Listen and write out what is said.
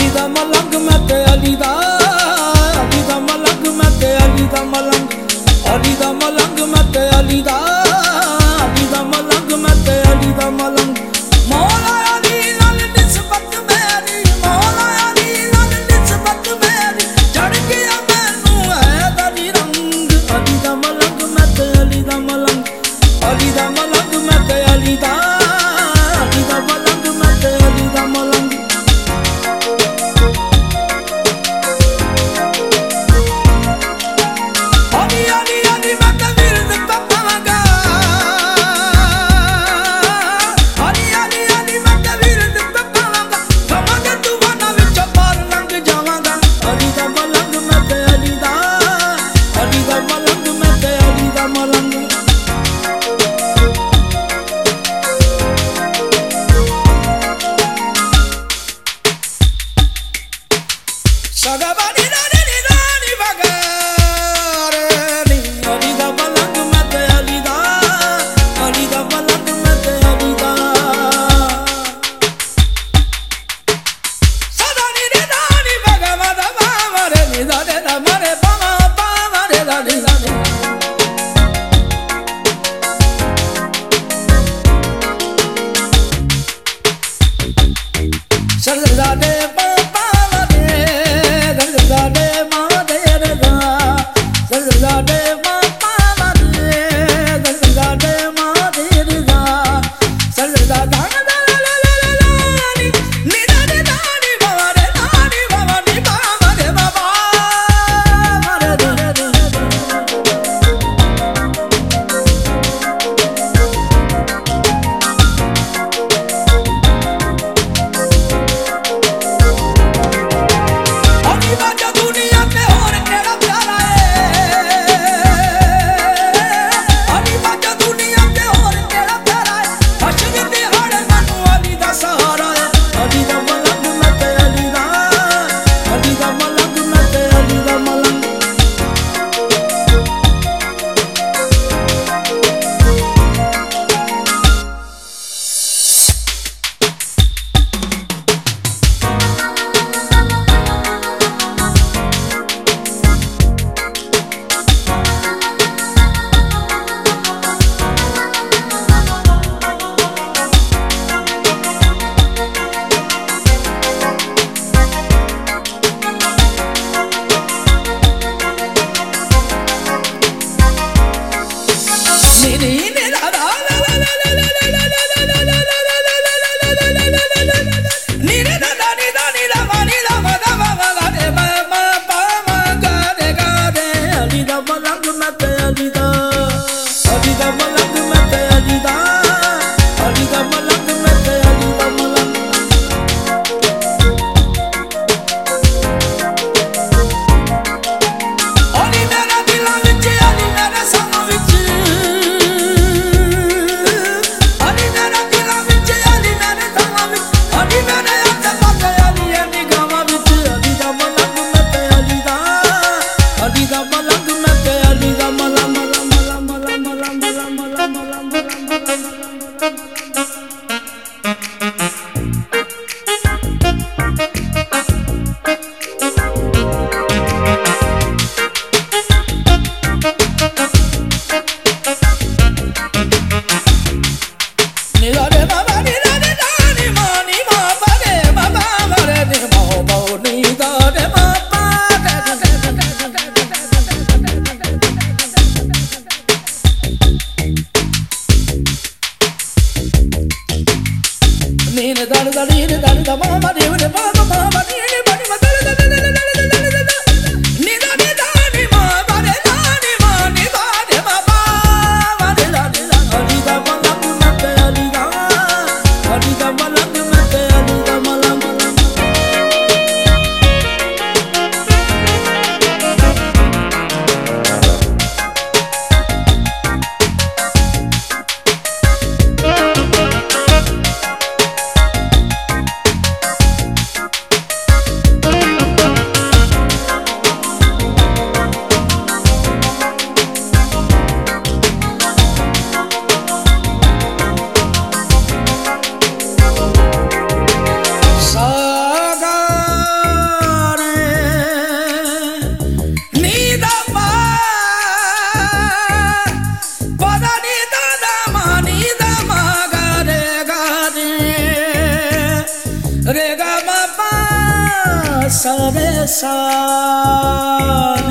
علی ملنگ میں تے علی دا علی ملنگ میں تے علی دا ملنگ علی دا ملنگ میں تے علی دا زادے داندا دے دانتا مہما دیو نے باد مہما دیو سارے سان